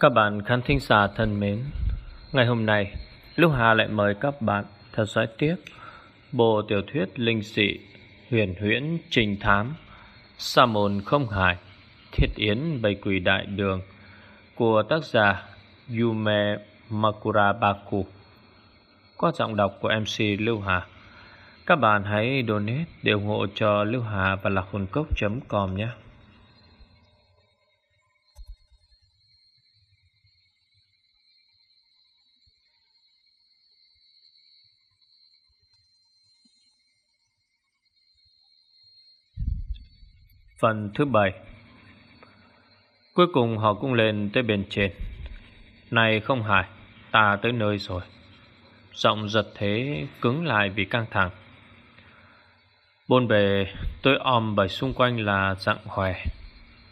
Các bạn khán thính giả thân mến, ngày hôm nay, Lúc Hà lại mời các bạn theo dõi tiếp bộ tiểu thuyết linh dị huyền huyễn trình thám Sa môn không hải thiết yến bầy quỷ đại đường của tác giả Yume Makurabaku qua giọng đọc của MC Lưu Hà. Các bạn hãy donate để ủng hộ cho Lưu Hà và lạc hồn cốc.com nhé. Phần thứ bảy. Cuối cùng họ cũng lên tới bên trên. Này không hài Ta tới nơi rồi. Giọng giật thế, cứng lại vì căng thẳng. Bôn bề, tôi om bởi xung quanh là dạng hòe.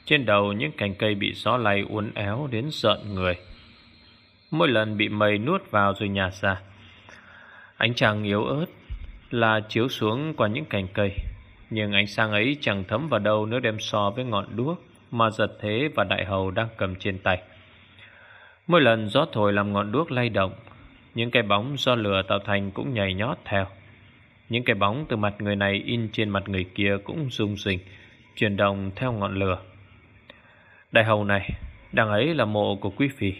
Trên đầu những cành cây bị gió lay uốn éo đến giận người. Mỗi lần bị mây nuốt vào rồi nhả ra. Ánh trăng yếu ớt là chiếu xuống qua những cành cây nhưng ánh sáng ấy chẳng thấm vào đâu nếu đem so với ngọn đuốc mà giật thế và đại hầu đang cầm trên tay. Mỗi lần gió thổi làm ngọn đuốc lay động, những cái bóng do lửa tạo thành cũng nhảy nhót theo. Những cái bóng từ mặt người này in trên mặt người kia cũng rung rinh, chuyển động theo ngọn lửa. Đại hầu này, đằng ấy là mộ của quý phi.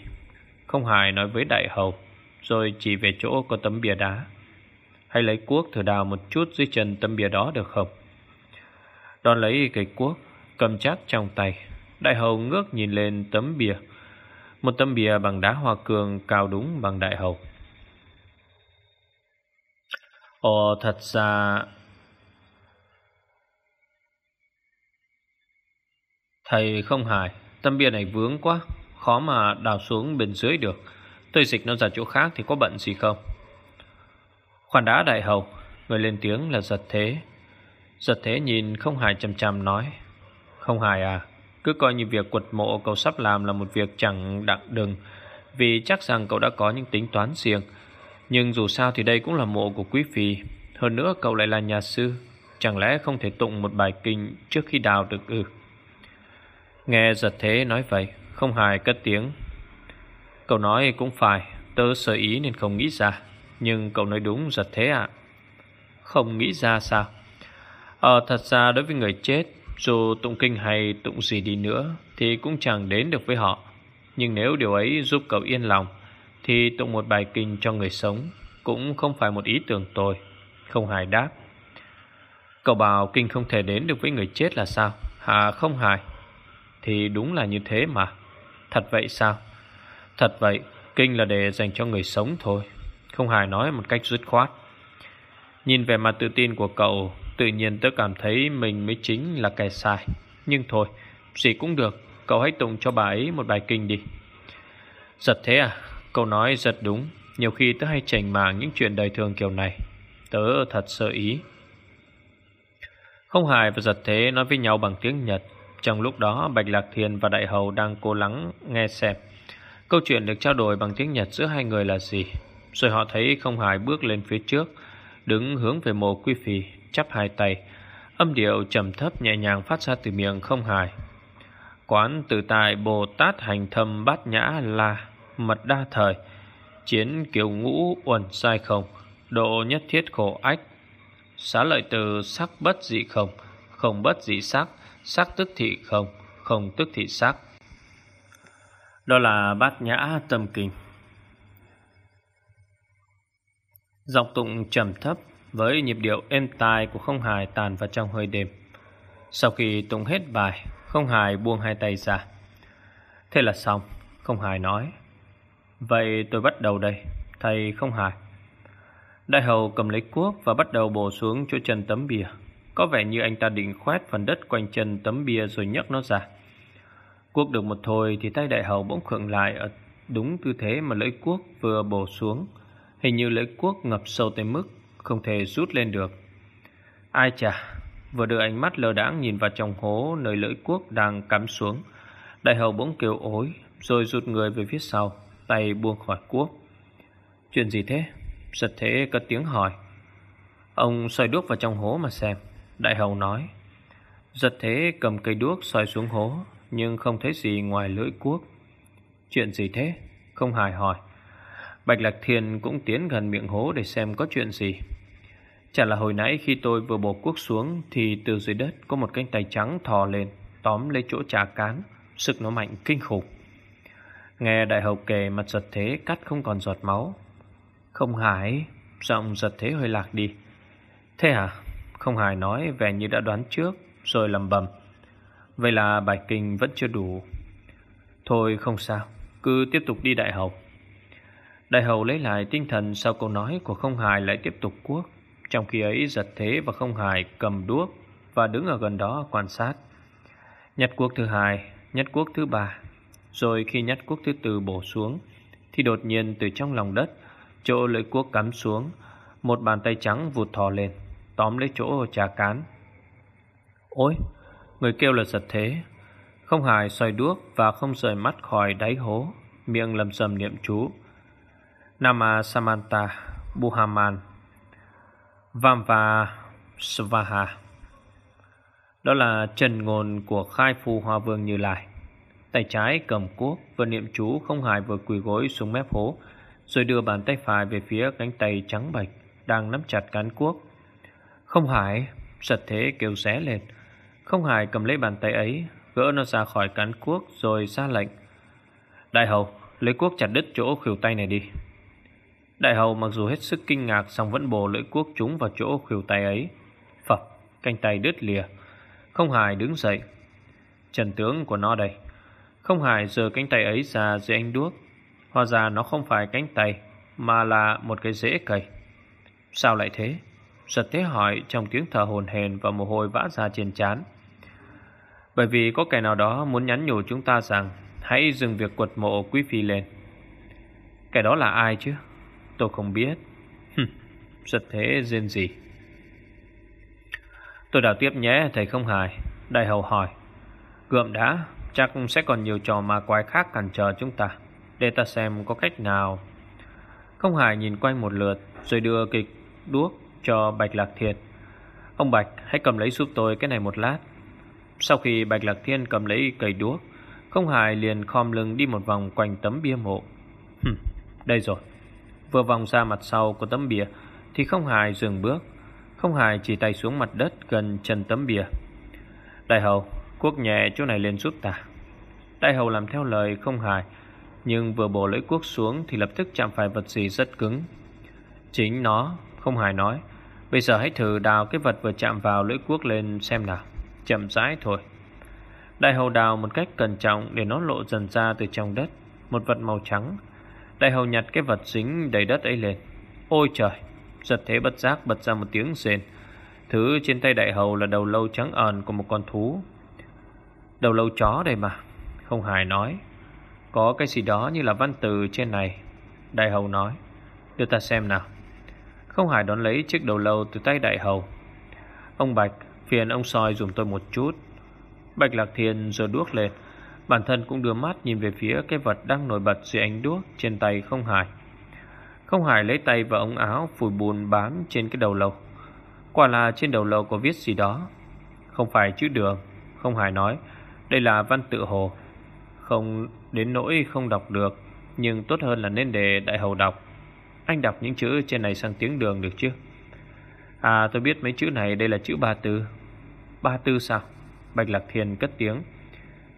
Không hài nói với đại hầu, rồi chỉ về chỗ có tấm bia đá. Hay lấy cuốc thử đào một chút dưới chân tấm bia đó được không? Đón lấy cây cuốc, Cầm chắc trong tay. Đại hầu ngước nhìn lên tấm bìa. Một tấm bìa bằng đá hoa cương Cao đúng bằng đại hầu. Ồ, thật ra, Thầy không hài. Tấm bia này vướng quá, Khó mà đào xuống bên dưới được. Tôi dịch nó ra chỗ khác thì có bận gì không? Khoản đá đại hầu, Người lên tiếng là giật thế. Giật thế nhìn không hài chầm chầm nói, Không hài à Cứ coi như việc quật mộ cậu sắp làm là một việc chẳng đặng đừng, Vì chắc rằng cậu đã có những tính toán riêng. Nhưng dù sao thì đây cũng là mộ của quý phi, Hơn nữa cậu lại là nhà sư, Chẳng lẽ không thể tụng một bài kinh trước khi đào được ư? Nghe giật thế nói vậy, Không hài cất tiếng. Cậu nói cũng phải, Tớ sơ ý nên không nghĩ ra, Nhưng cậu nói đúng giật thế ạ. Không nghĩ ra sao? Ờ thật ra đối với người chết, Dù tụng kinh hay tụng gì đi nữa, Thì cũng chẳng đến được với họ. Nhưng nếu điều ấy giúp cậu yên lòng, Thì tụng một bài kinh cho người sống Cũng không phải một ý tưởng tồi, Không hài đáp. Cậu bảo kinh không thể đến được với người chết là sao? Hà không hài. Thì đúng là như thế mà. Thật vậy sao? Thật vậy, Kinh là để dành cho người sống thôi. Không hài nói một cách dứt khoát. Nhìn về mặt tự tin của cậu Tự nhiên tớ cảm thấy mình mới chính là kẻ sai. Nhưng thôi, Gì cũng được, Cậu hãy tụng cho bà ấy một bài kinh đi. Giật thế à? Cậu nói giật đúng. Nhiều khi tớ hay chảnh màng những chuyện đời thường kiểu này. Tớ thật sợ ý. Không hài và giật thế nói với nhau bằng tiếng Nhật. Trong lúc đó, Bạch Lạc thiên và Đại Hầu đang cố lắng nghe xem Câu chuyện được trao đổi bằng tiếng Nhật giữa hai người là gì. Rồi họ thấy không hài bước lên phía trước, Đứng hướng về mộ quý phi chắp hai tay. Âm điệu trầm thấp nhẹ nhàng phát ra từ miệng không hài. Quán tự tại Bồ Tát hành thâm bát nhã là Mật đa thời, Chiến kiều ngũ uẩn sai không, Độ nhất thiết khổ ách. Xá lợi từ sắc bất dị không Không bất dị sắc Sắc tức thị không Không tức thị sắc. Đó là bát nhã tâm kinh. Giọng tụng trầm thấp với nhịp điệu êm tai của không hài tàn vào trong hơi đêm. Sau khi tụng hết bài, không hài buông hai tay ra. Thế là xong, không hài nói. Vậy tôi bắt đầu đây, thầy không hài. Đại hầu cầm lấy cuốc và bắt đầu bổ xuống chỗ chân tấm bia. Có vẻ như anh ta định khoét phần đất quanh chân tấm bia rồi nhấc nó ra. Cuốc được một thôi thì tay đại hầu bỗng khựng lại ở đúng tư thế mà lưỡi cuốc vừa bổ xuống. Hình như lưỡi cuốc ngập sâu tới mức không thể rút lên được. Ai chà, vừa đưa ánh mắt lờ đãng nhìn vào trong hố nơi lưỡi cuốc đang cắm xuống. Đại hầu bỗng kêu ối, rồi rụt người về phía sau, tay buông khỏi cuốc. Chuyện gì thế? Giật thế cất tiếng hỏi. Ông soi đuốc vào trong hố mà xem. Đại hầu nói. Giật thế cầm cây đuốc soi xuống hố, nhưng không thấy gì ngoài lưỡi cuốc. Chuyện gì thế? Không hài hỏi Bạch Lạc Thiên cũng tiến gần miệng hố để xem có chuyện gì. Chả là hồi nãy khi tôi vừa bổ cuốc xuống Thì từ dưới đất có một cánh tay trắng thò lên, Tóm lấy chỗ trà cán, Sức nó mạnh kinh khủng. Nghe đại hậu kề mặt giật thế, cắt không còn giọt máu. Không hải Giọng giật thế hơi lạc đi. Thế hả Không hải nói, vẻ như đã đoán trước, Rồi lầm bầm. Vậy là bài kinh vẫn chưa đủ. Thôi không sao, Cứ tiếp tục đi đại hậu Đại hầu lấy lại tinh thần Sau câu nói của không hài lại tiếp tục cuốc. Trong khi ấy giật thế và không hài cầm đuốc Và đứng ở gần đó quan sát. Nhặt cuốc thứ hai, Nhặt cuốc thứ ba. Rồi khi nhặt cuốc thứ tư bổ xuống, Thì đột nhiên từ trong lòng đất, Chỗ lưỡi cuốc cắm xuống, Một bàn tay trắng vụt thò lên, Tóm lấy chỗ trà cán. Ôi, Người kêu là giật thế. Không hài xoay đuốc Và không rời mắt khỏi đáy hố, Miệng lầm sầm niệm chú. Nama Samanta Buhaman. Vamva Svaha. Đó là trần ngôn của khai phù hoa vương Như Lai. Tay trái cầm cuốc, Vừa niệm chú không hài vừa quỳ gối xuống mép hố, Rồi đưa bàn tay phải về phía cánh tay trắng bạch Đang nắm chặt cán cuốc. Không hải Giật thế kêu xé lên. Không hải cầm lấy bàn tay ấy, Gỡ nó ra khỏi cán cuốc rồi ra lệnh. Đại hầu, Lấy cuốc chặt đứt chỗ khỉu tay này đi. Đại hầu mặc dù hết sức kinh ngạc song vẫn bổ lưỡi cuốc trúng vào chỗ khuỷu tay ấy. Phập, canh tay đứt lìa. Không hài đứng dậy. Trần tướng của nó đây. Không hài giơ cánh tay ấy ra dưới anh đuốc. Hóa ra nó không phải cánh tay, mà là một cái rễ cây. Sao lại thế? Giật thế hỏi trong tiếng thở hồn hền và mồ hôi vã ra trên trán. Bởi vì có kẻ nào đó muốn nhắn nhủ chúng ta rằng hãy dừng việc quật mộ quý phi lên. Kẻ đó là ai chứ? Tôi không biết. Giật thế riêng gì Tôi đào tiếp nhé thầy không hài. Đại hầu hỏi Gượm đã Chắc sẽ còn nhiều trò ma quái khác cản trở chúng ta. Để ta xem có cách nào. Không hài nhìn quanh một lượt Rồi đưa kịch đuốc cho Bạch Lạc thiệt. Ông Bạch hãy cầm lấy giúp tôi cái này một lát. Sau khi Bạch Lạc Thiên cầm lấy cây đuốc Không hài liền khom lưng đi một vòng quanh tấm bia mộ. Hừm, Đây rồi. Vừa vòng ra mặt sau của tấm bìa, Thì không hài dừng bước, Không hài chỉ tay xuống mặt đất gần chân tấm bìa. Đại hầu, Cuốc nhẹ chỗ này lên giúp ta. Đại hầu làm theo lời không hài, Nhưng vừa bổ lưỡi cuốc xuống Thì lập tức chạm phải vật gì rất cứng. Chính nó, Không hài nói, Bây giờ hãy thử đào cái vật vừa chạm vào lưỡi cuốc lên xem nào. Chậm rãi thôi. Đại hầu đào một cách cẩn trọng Để nó lộ dần ra từ trong đất, Một vật màu trắng. Đại hầu nhặt cái vật dính đầy đất ấy lên. Ôi trời, Giật thế bất giác bật ra một tiếng rền Thứ trên tay đại hầu là đầu lâu trắng ẩn của một con thú. Đầu lâu chó đây mà, Không hài nói. Có cái gì đó như là văn từ trên này, Đại hầu nói. Đưa ta xem nào. Không hài đón lấy chiếc đầu lâu từ tay đại hầu. Ông Bạch, Phiền ông soi dùm tôi một chút. Bạch Lạc Thiên rồi đuốc lên. Bản thân cũng đưa mắt nhìn về phía cái vật đang nổi bật dưới ánh đuốc trên tay không hải. Không hải lấy tay vào ống áo phủi bùn bám trên cái đầu lầu. Quả là trên đầu lầu có viết gì đó. Không phải chữ đường. Không hải nói. Đây là văn tự hồ. Không, đến nỗi không đọc được. Nhưng tốt hơn là nên để đại hầu đọc. Anh đọc những chữ trên này sang tiếng đường được chứ? À tôi biết mấy chữ này, đây là chữ ba tư. Ba tư sao? Bạch Lạc Thiên cất tiếng.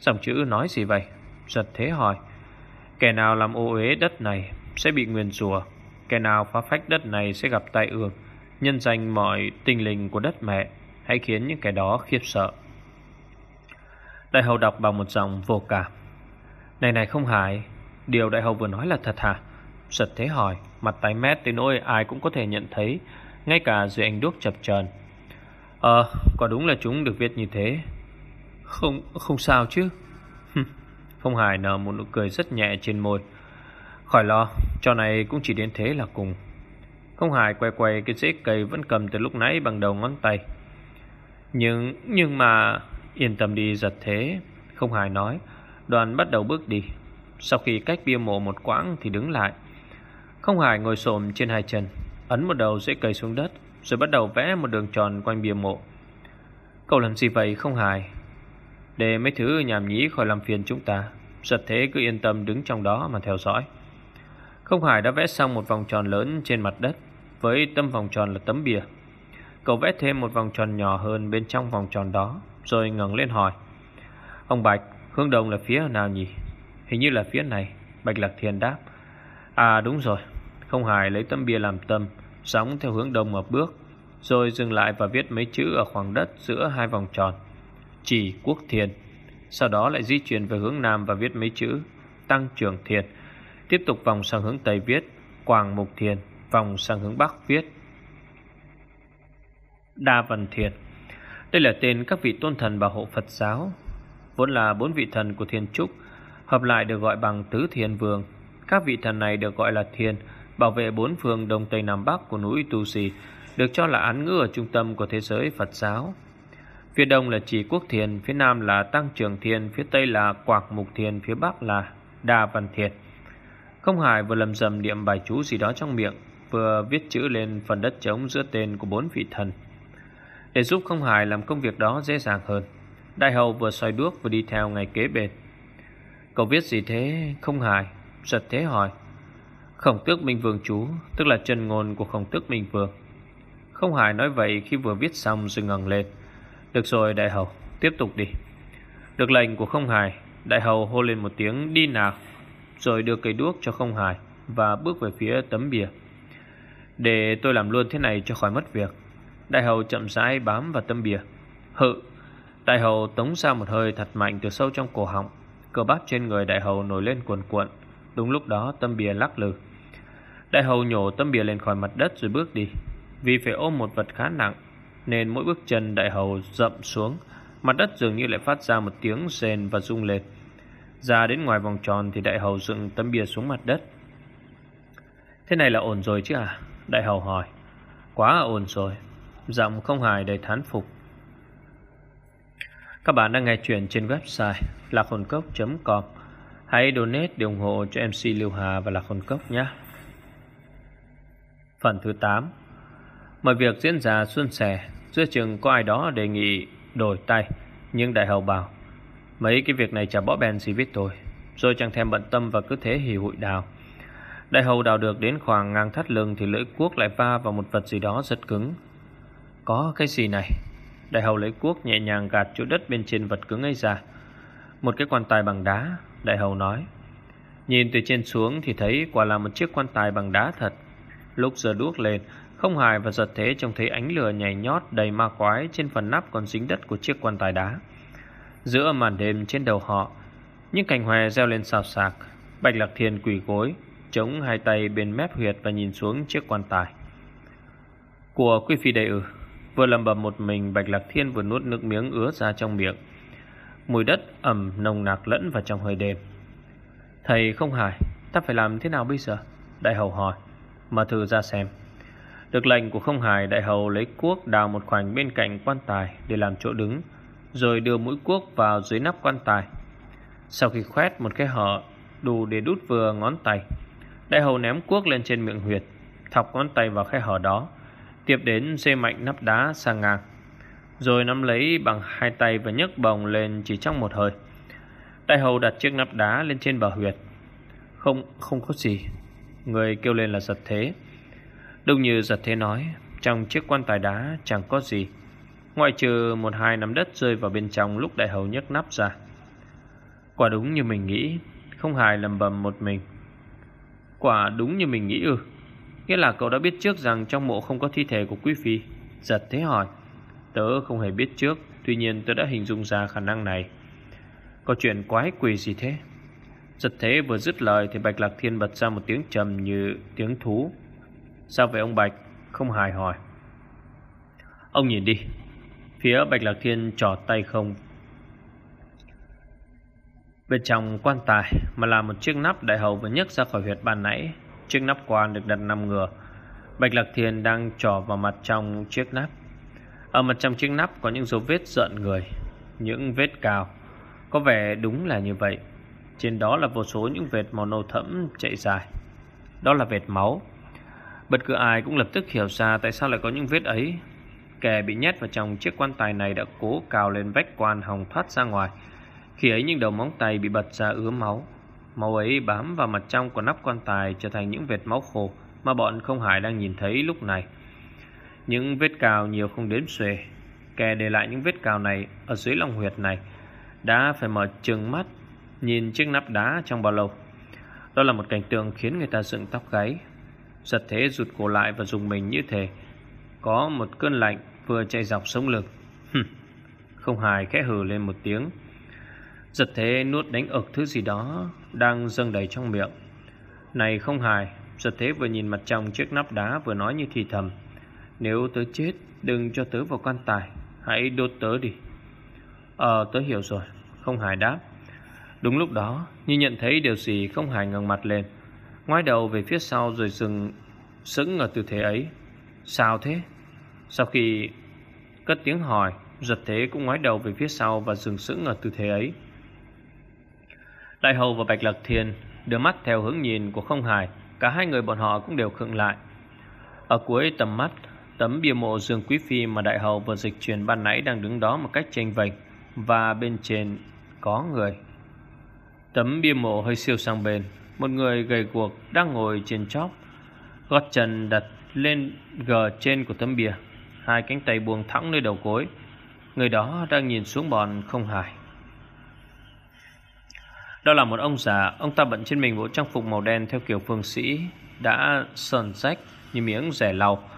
Dòng chữ nói gì vậy? Giật thế hỏi. Kẻ nào làm ô uế đất này Sẽ bị nguyền rủa. Kẻ nào phá phách đất này sẽ gặp tai ương. Nhân danh mọi tinh linh của đất mẹ Hãy khiến những kẻ đó khiếp sợ. Đại hầu đọc bằng một giọng vô cảm. Này này không hại. Điều đại hầu vừa nói là thật hả? Giật thế hỏi, Mặt tái mét tới nỗi ai cũng có thể nhận thấy, Ngay cả dưới ánh đuốc chập chờn. Ờ có đúng là chúng được viết như thế không, không sao chứ. Không hài nở một nụ cười rất nhẹ trên môi. Khỏi lo Trò này cũng chỉ đến thế là cùng. Không hài quay quay cái rễ cây Vẫn cầm từ lúc nãy bằng đầu ngón tay. Nhưng Nhưng mà Yên tâm đi giật thế. Không hài nói Đoàn bắt đầu bước đi. Sau khi cách bia mộ một quãng thì đứng lại. Không hài ngồi xổm trên hai chân Ấn một đầu rễ cây xuống đất Rồi bắt đầu vẽ một đường tròn quanh bia mộ. Cậu làm gì vậy không hài? Để mấy thứ nhảm nhí khỏi làm phiền chúng ta. Giật thế cứ yên tâm đứng trong đó mà theo dõi. Không Hải đã vẽ xong một vòng tròn lớn trên mặt đất Với tâm vòng tròn là tấm bìa. Cậu vẽ thêm một vòng tròn nhỏ hơn bên trong vòng tròn đó Rồi ngẩng lên hỏi. Ông Bạch, hướng đông là phía nào nhỉ? Hình như là phía này. Bạch Lạc Thiên đáp. À đúng rồi. Không Hải lấy tấm bia làm tâm Sóng theo hướng đông một bước Rồi dừng lại và viết mấy chữ ở khoảng đất giữa hai vòng tròn. Chỉ Quốc thiền Sau đó lại di chuyển về hướng nam và viết mấy chữ Tăng trưởng thiền Tiếp tục vòng sang hướng Tây viết Quảng Mục thiền Vòng sang hướng Bắc viết Đa Văn thiền. Đây là tên các vị tôn thần bảo hộ Phật giáo Vốn là bốn vị thần của Thiên Trúc Hợp lại được gọi bằng Tứ Thiên Vương. Các vị thần này được gọi là Thiên Bảo vệ bốn phương Đông Tây Nam Bắc của núi Tu Sì, Được cho là án ngữ ở trung tâm của thế giới Phật giáo. Phía đông là chỉ quốc thiền, Phía nam là tăng trưởng thiền, Phía tây là quạc mục thiền, Phía bắc là đa văn thiền. Không Hải vừa lầm rầm niệm bài chú gì đó trong miệng, Vừa viết chữ lên phần đất trống giữa tên của bốn vị thần. Để giúp Không Hải làm công việc đó dễ dàng hơn, Đại hầu vừa xoay đuốc vừa đi theo ngày kế bên. Cậu viết gì thế? Không hài, Giật thế hỏi. Khổng tước minh vương chú, Tức là chân ngôn của khổng tước minh vương. Không hài nói vậy khi vừa viết xong rồi ngẩng lên. Được rồi, đại hầu. Tiếp tục đi. Được lệnh của không hài, Đại hầu hô lên một tiếng, đi nào. Rồi đưa cây đuốc cho không hài Và bước về phía tấm bìa. Để tôi làm luôn thế này cho khỏi mất việc. Đại hầu chậm rãi bám vào tấm bìa. Hự. Đại hầu tống ra một hơi thật mạnh từ sâu trong cổ họng. Cơ bắp trên người đại hầu nổi lên cuồn cuộn. Đúng lúc đó, tấm bìa lắc lư. Đại hầu nhổ tấm bìa lên khỏi mặt đất rồi bước đi. Vì phải ôm một vật khá nặng nên mỗi bước chân đại hầu dậm xuống, Mặt đất dường như lại phát ra một tiếng rền và rung lên. Ra đến ngoài vòng tròn thì đại hầu dựng tấm bìa xuống mặt đất. Thế này là ổn rồi chứ à? Đại hầu hỏi. Quá là ổn rồi, Giọng không hài đầy thán phục. Các bạn đang nghe chuyện trên website lạc hồn cốc.com Hãy donate để ủng hộ cho MC Lưu Hà và Lạc Hồn Cốc nhé. Phần thứ 8 Mọi việc diễn ra xuân sẻ. Giữa chừng có ai đó đề nghị đổi tay, Nhưng đại hầu bảo, Mấy cái việc này chả bỏ bèn gì biết tôi. Rồi chẳng thèm bận tâm và cứ thế hì hụi đào. Đại hầu đào được đến khoảng ngang thắt lưng Thì lưỡi cuốc lại va vào một vật gì đó rất cứng. Có cái gì này? Đại hầu lấy cuốc nhẹ nhàng gạt chỗ đất bên trên vật cứng ấy ra. Một cái quan tài bằng đá, Đại hầu nói. Nhìn từ trên xuống thì thấy quả là một chiếc quan tài bằng đá thật. Lúc giờ đuốc lên không hài và giật thế trông thấy ánh lửa nhảy nhót đầy ma quái Trên phần nắp còn dính đất của chiếc quan tài đá. Giữa màn đêm trên đầu họ, Những cành hòe reo lên xào xạc. Bạch Lạc Thiên quỳ gối, Chống hai tay bên mép huyệt và nhìn xuống chiếc quan tài. Của quý phi đệ ư Vừa lầm bầm một mình, Bạch Lạc Thiên vừa nuốt nước miếng ứa ra trong miệng. Mùi đất ẩm nồng nặc lẫn vào trong hơi đêm. Thầy không hài, Ta phải làm thế nào bây giờ? Đại hầu hỏi, Mà thử ra xem. Được lệnh của không hài Đại hầu lấy cuốc đào một khoảnh bên cạnh quan tài Để làm chỗ đứng Rồi đưa mũi cuốc vào dưới nắp quan tài. Sau khi khoét một cái hở Đủ để đút vừa ngón tay Đại hầu ném cuốc lên trên miệng huyệt Thọc ngón tay vào khe hở đó Tiếp đến dê mạnh nắp đá sang ngang Rồi nắm lấy bằng hai tay và nhấc bồng lên chỉ trong một hơi. Đại hầu đặt chiếc nắp đá lên trên bờ huyệt. Không, không có gì. Người kêu lên là giật thế. Đúng như giật thế nói, Trong chiếc quan tài đá chẳng có gì. Ngoại trừ một hai nắm đất rơi vào bên trong lúc đại hầu nhấc nắp ra. Quả đúng như mình nghĩ, Không hài lầm bầm một mình. Quả đúng như mình nghĩ ư? Nghĩa là cậu đã biết trước rằng trong mộ không có thi thể của quý phi. Giật thế hỏi. Tớ không hề biết trước, Tuy nhiên tớ đã hình dung ra khả năng này. Có chuyện quái quỷ gì thế? Giật thế vừa dứt lời Thì Bạch Lạc Thiên bật ra một tiếng trầm như tiếng thú. Sao vậy ông Bạch? Không hài hỏi. Ông nhìn đi. Phía Bạch Lạc Thiên trò tay không. Bên trong quan tài Mà là một chiếc nắp đại hầu vừa nhấc ra khỏi huyệt ban nãy. Chiếc nắp quan được đặt nằm ngửa. Bạch Lạc thiên đang trò vào mặt trong chiếc nắp. Ở mặt trong chiếc nắp có những dấu vết giận người, Những vết cào. Có vẻ đúng là như vậy. Trên đó là vô số những vệt màu nâu thẫm chạy dài. Đó là vệt máu. Bất cứ ai cũng lập tức hiểu ra Tại sao lại có những vết ấy. Kẻ bị nhét vào trong chiếc quan tài này Đã cố cào lên vách quan hồng thoát ra ngoài. Khi ấy những đầu móng tay bị bật ra ứa máu. Máu ấy bám vào mặt trong của nắp quan tài Trở thành những vệt máu khô Mà bọn không hải đang nhìn thấy lúc này. Những vết cào nhiều không đếm xuể. Kẻ để lại những vết cào này Ở dưới lòng huyệt này Đã phải mở trừng mắt, Nhìn chiếc nắp đá trong bao lâu. Đó là một cảnh tượng khiến người ta dựng tóc gáy. Giật thế rụt cổ lại và dùng mình như thế Có một cơn lạnh vừa chạy dọc sống lực Không hài khẽ hừ lên một tiếng. Giật thế nuốt đánh ực thứ gì đó Đang dâng đầy trong miệng. Này không hài, Giật thế vừa nhìn mặt trong chiếc nắp đá Vừa nói như thì thầm. Nếu tớ chết, đừng cho tớ vào quan tài. Hãy đốt tớ đi. Ờ tớ hiểu rồi. Không hài đáp. Đúng lúc đó, Như nhận thấy điều gì không hài ngẩng mặt lên. Ngoái đầu về phía sau rồi dừng, Sững ở tư thế ấy. Sao thế? Sau khi cất tiếng hỏi, Giật thế cũng ngoái đầu về phía sau Và dừng sững ở tư thế ấy. Đại hầu và Bạch Lạc Thiên Đưa mắt theo hướng nhìn của không hài. Cả hai người bọn họ cũng đều khựng lại. Ở cuối tầm mắt, Tấm bia mộ Dương Quý Phi mà đại hầu vừa dịch truyền ban nãy đang đứng đó một cách tranh vênh Và bên trên có người. Tấm bia mộ hơi siêu sang bên. Một người gầy guộc đang ngồi trên chóp, Gót chân đặt lên gờ trên của tấm bia Hai cánh tay buông thõng nơi đầu gối. Người đó đang nhìn xuống bọn không hài. Đó là một ông già. Ông ta bận trên mình bộ trang phục màu đen Theo kiểu phương sĩ Đã sờn rách như miếng rẻ lau.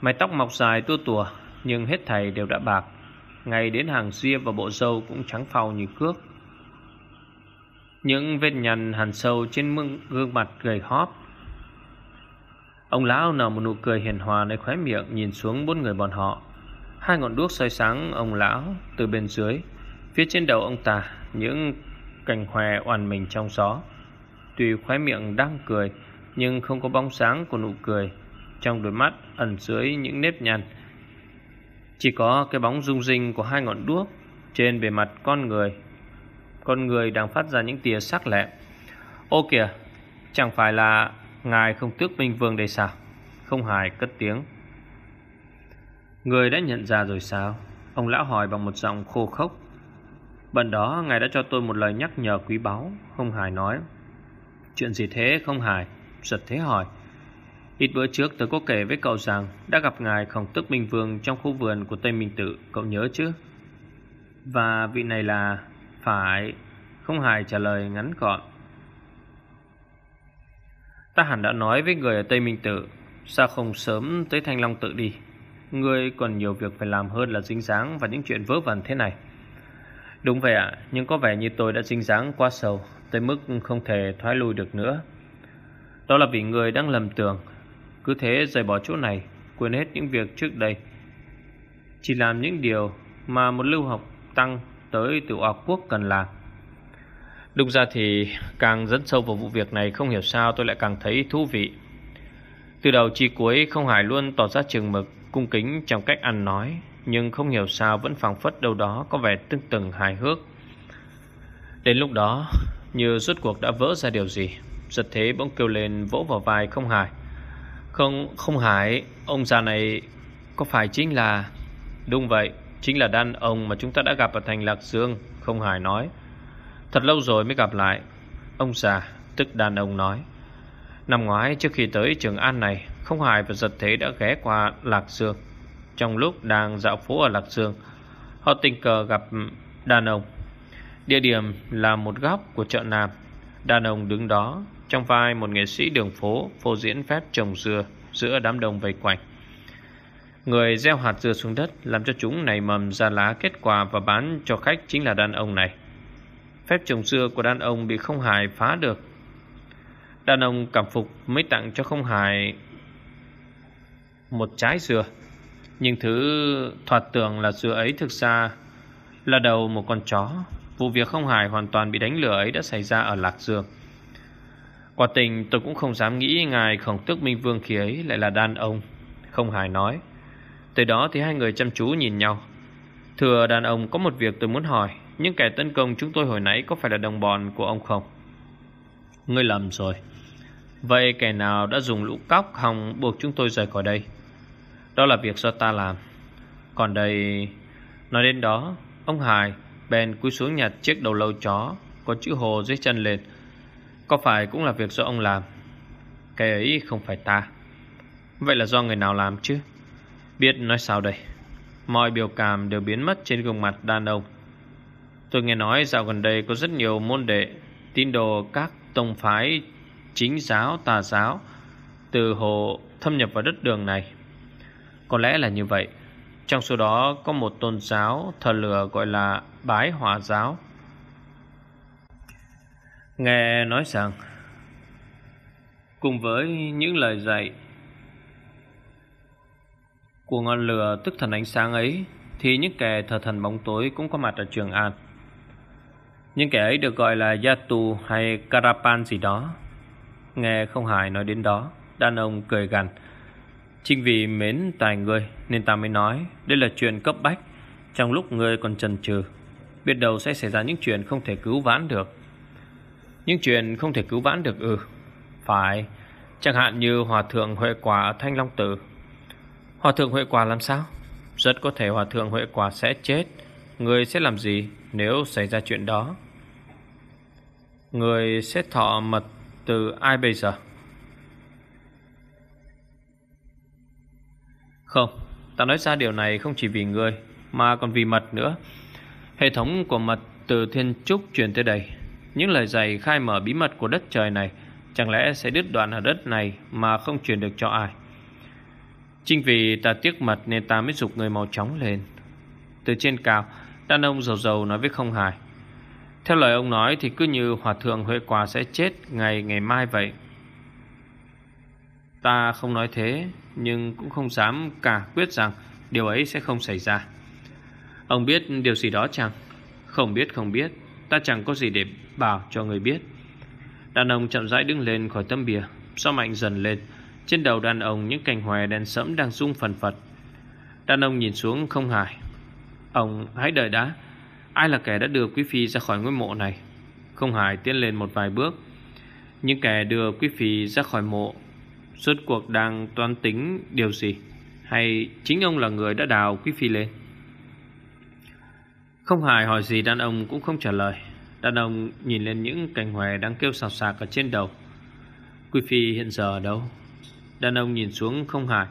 Mái tóc mọc dài tua tùa, Nhưng hết thầy đều đã bạc. Ngay đến hàng ria và bộ râu cũng trắng phau như cước. Những vết nhằn hằn sâu trên mương gương mặt gầy hóp. Ông lão nở một nụ cười hiền hòa nơi khóe miệng, nhìn xuống bốn người bọn họ. Hai ngọn đuốc soi sáng ông lão từ bên dưới, Phía trên đầu ông ta, những cành hòe oàn mình trong gió. Tuy khóe miệng đang cười, Nhưng không có bóng sáng của nụ cười. Trong đôi mắt ẩn dưới những nếp nhăn, Chỉ có cái bóng rung rinh của hai ngọn đuốc Trên bề mặt con người. Con người đang phát ra những tia sắc lẹm. Ô kìa, Chẳng phải là Ngài không tước minh vương đây sao? Không hài cất tiếng. Người đã nhận ra rồi sao? Ông lão hỏi bằng một giọng khô khốc. Bận đó, ngài đã cho tôi một lời nhắc nhở quý báu, Không hài nói. Chuyện gì thế, không hài? Giật thế hỏi. Ít bữa trước tôi có kể với cậu rằng Đã gặp ngài khổng tức minh vương Trong khu vườn của Tây Minh Tự, Cậu nhớ chứ? Và vị này là phải, Không hài trả lời ngắn gọn. Ta hẳn đã nói với người ở Tây Minh Tự, Sao không sớm tới Thanh Long Tự đi? Ngươi còn nhiều việc phải làm hơn là dính dáng Và những chuyện vớ vẩn thế này. Đúng vậy ạ, Nhưng có vẻ như tôi đã dính dáng quá sâu, Tới mức không thể thoái lui được nữa. Đó là vì người đang lầm tưởng. Cứ thế rời bỏ chỗ này, Quên hết những việc trước đây. Chỉ làm những điều Mà một lưu học tăng Tới tiểu Oa Quốc cần làm Đúng ra thì càng dẫn sâu vào vụ việc này không hiểu sao tôi lại càng thấy thú vị. Từ đầu chi cuối không hài luôn tỏ ra trường mực, cung kính trong cách ăn nói, nhưng không hiểu sao vẫn phảng phất đâu đó có vẻ tương từng hài hước. Đến lúc đó, như rốt cuộc đã vỡ ra điều gì, giật thế bỗng kêu lên vỗ vào vai không hài. Không, không hài, ông già này có phải chính là... Đúng vậy, chính là đàn ông mà chúng ta đã gặp ở thành Lạc Dương, không hài nói. Thật lâu rồi mới gặp lại Ông già tức đàn ông nói. Năm ngoái trước khi tới trường An này Không hài và giật thế đã ghé qua Lạc Dương. Trong lúc đang dạo phố ở Lạc Dương Họ tình cờ gặp đàn ông. Địa điểm là một góc của chợ Nam Đàn ông đứng đó Trong vai một nghệ sĩ đường phố Phô diễn phép trồng dừa Giữa đám đông vây quanh. Người gieo hạt dưa xuống đất Làm cho chúng nảy mầm ra lá kết quả Và bán cho khách chính là đàn ông này. Phép trồng dưa của đàn ông bị không hài phá được. Đàn ông cảm phục mới tặng cho không hài Một trái dừa. Nhưng thứ thoạt tưởng là dừa ấy thực ra Là đầu một con chó. Vụ việc không hài hoàn toàn bị đánh lửa ấy đã xảy ra ở Lạc Dương. Quả tình, tôi cũng không dám nghĩ Ngài khổng tước minh vương khi ấy lại là đàn ông, Không hài nói. Tới đó thì hai người chăm chú nhìn nhau Thưa đàn ông có một việc tôi muốn hỏi những kẻ tấn công chúng tôi hồi nãy có phải là đồng bọn của ông không? Ngươi lầm rồi. Vậy kẻ nào đã dùng lũ cóc hòng buộc chúng tôi rời khỏi đây? Đó là việc do ta làm. Còn đây... Nói đến đó, ông Hải Bèn cúi xuống nhặt chiếc đầu lâu chó Có chữ hồ dưới chân lên Có phải cũng là việc do ông làm Cái ấy không phải ta Vậy là do người nào làm chứ Biết nói sao đây? Mọi biểu cảm đều biến mất trên gương mặt đàn ông. Tôi nghe nói dạo gần đây có rất nhiều môn đệ, Tín đồ các tông phái, Chính giáo, tà giáo Từ hồ thâm nhập vào đất đường này. Có lẽ là như vậy. Trong số đó có một tôn giáo Thờ lửa gọi là bái hòa giáo. Nghe nói rằng, Cùng với những lời dạy của ngọn lửa, tức thần ánh sáng ấy, Thì những kẻ thờ thần bóng tối cũng có mặt ở Trường An. Những kẻ ấy được gọi là Yatu hay Karapan gì đó. Nghe không hài nói đến đó, Đàn ông cười gằn. Chính vì mến tài người Nên ta mới nói, Đây là chuyện cấp bách, Trong lúc người còn chần chừ, Biết đâu sẽ xảy ra những chuyện không thể cứu vãn được. Những chuyện không thể cứu vãn được ừ Phải, Chẳng hạn như Hòa Thượng Huệ Quả Thanh Long Tử. Hòa Thượng Huệ Quả làm sao? Rất có thể Hòa Thượng Huệ Quả sẽ chết. Người sẽ làm gì nếu xảy ra chuyện đó? Người sẽ thọ mật từ ai bây giờ? Không, Ta nói ra điều này không chỉ vì người, Mà còn vì mật nữa. Hệ thống của mật từ thiên trúc truyền tới đây. Những lời dạy khai mở bí mật của đất trời này, Chẳng lẽ sẽ đứt đoạn ở đất này Mà không truyền được cho ai? Chính vì ta tiếc mật Nên ta mới dục người màu chóng lên. Từ trên cao, Đàn ông giàu giàu nói với không hài. Theo lời ông nói thì cứ như hòa thượng Huệ Quả sẽ chết ngày ngày mai vậy. Ta không nói thế, Nhưng cũng không dám cả quyết rằng Điều ấy sẽ không xảy ra. Ông biết điều gì đó chăng? Không biết không biết. Ta chẳng có gì để bảo cho người biết. Đàn ông chậm rãi đứng lên khỏi tấm bìa, Gió mạnh dần lên. Trên đầu đàn ông, những cành hòe đen sẫm đang rung phần phật. Đàn ông nhìn xuống không hài. Ông, hãy đợi đã. Ai là kẻ đã đưa Quý Phi ra khỏi ngôi mộ này? Không hài tiến lên một vài bước. Những kẻ đưa Quý Phi ra khỏi mộ, Suốt cuộc đang toan tính điều gì? Hay chính ông là người đã đào Quý Phi lên? Không hài hỏi gì, đàn ông cũng không trả lời. Đàn ông nhìn lên những cành hòe đang kêu sào sạc ở trên đầu. Quý Phi hiện giờ ở đâu? Đàn ông nhìn xuống không hài.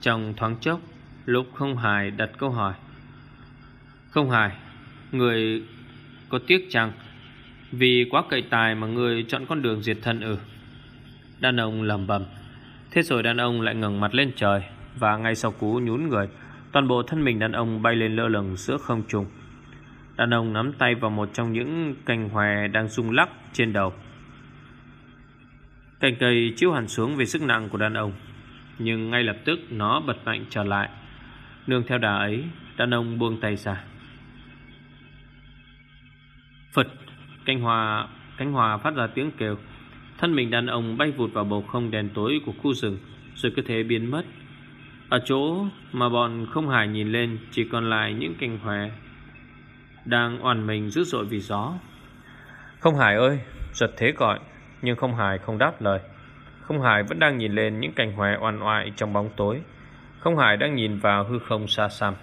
Trong thoáng chốc, Lúc không hài đặt câu hỏi. Không hài, Người có tiếc chăng? Vì quá cậy tài mà người chọn con đường diệt thân ừ Đàn ông lầm bầm Thế rồi đàn ông lại ngẩng mặt lên trời Và ngay sau cú nhún người, Toàn bộ thân mình đàn ông bay lên lơ lửng giữa không trung. Đàn ông nắm tay vào một trong những cành hòe đang rung lắc trên đầu. Cành cây chiếu hẳn xuống về sức nặng của đàn ông. Nhưng ngay lập tức nó bật mạnh trở lại. Nương theo đà ấy, Đàn ông buông tay ra. Phật, Cánh hòa Cánh hòa phát ra tiếng kêu. Thân mình đàn ông bay vụt vào bầu không đèn tối của khu rừng, Rồi cứ thế biến mất. Ở chỗ mà bọn không hài nhìn lên, Chỉ còn lại những cành hòe Đang oàn mình dữ dội vì gió. Không hài ơi, Giật thế gọi. Nhưng không hài không đáp lời. Không hài vẫn đang nhìn lên những cành hòe oan oại trong bóng tối. Không hài đang nhìn vào hư không xa xăm.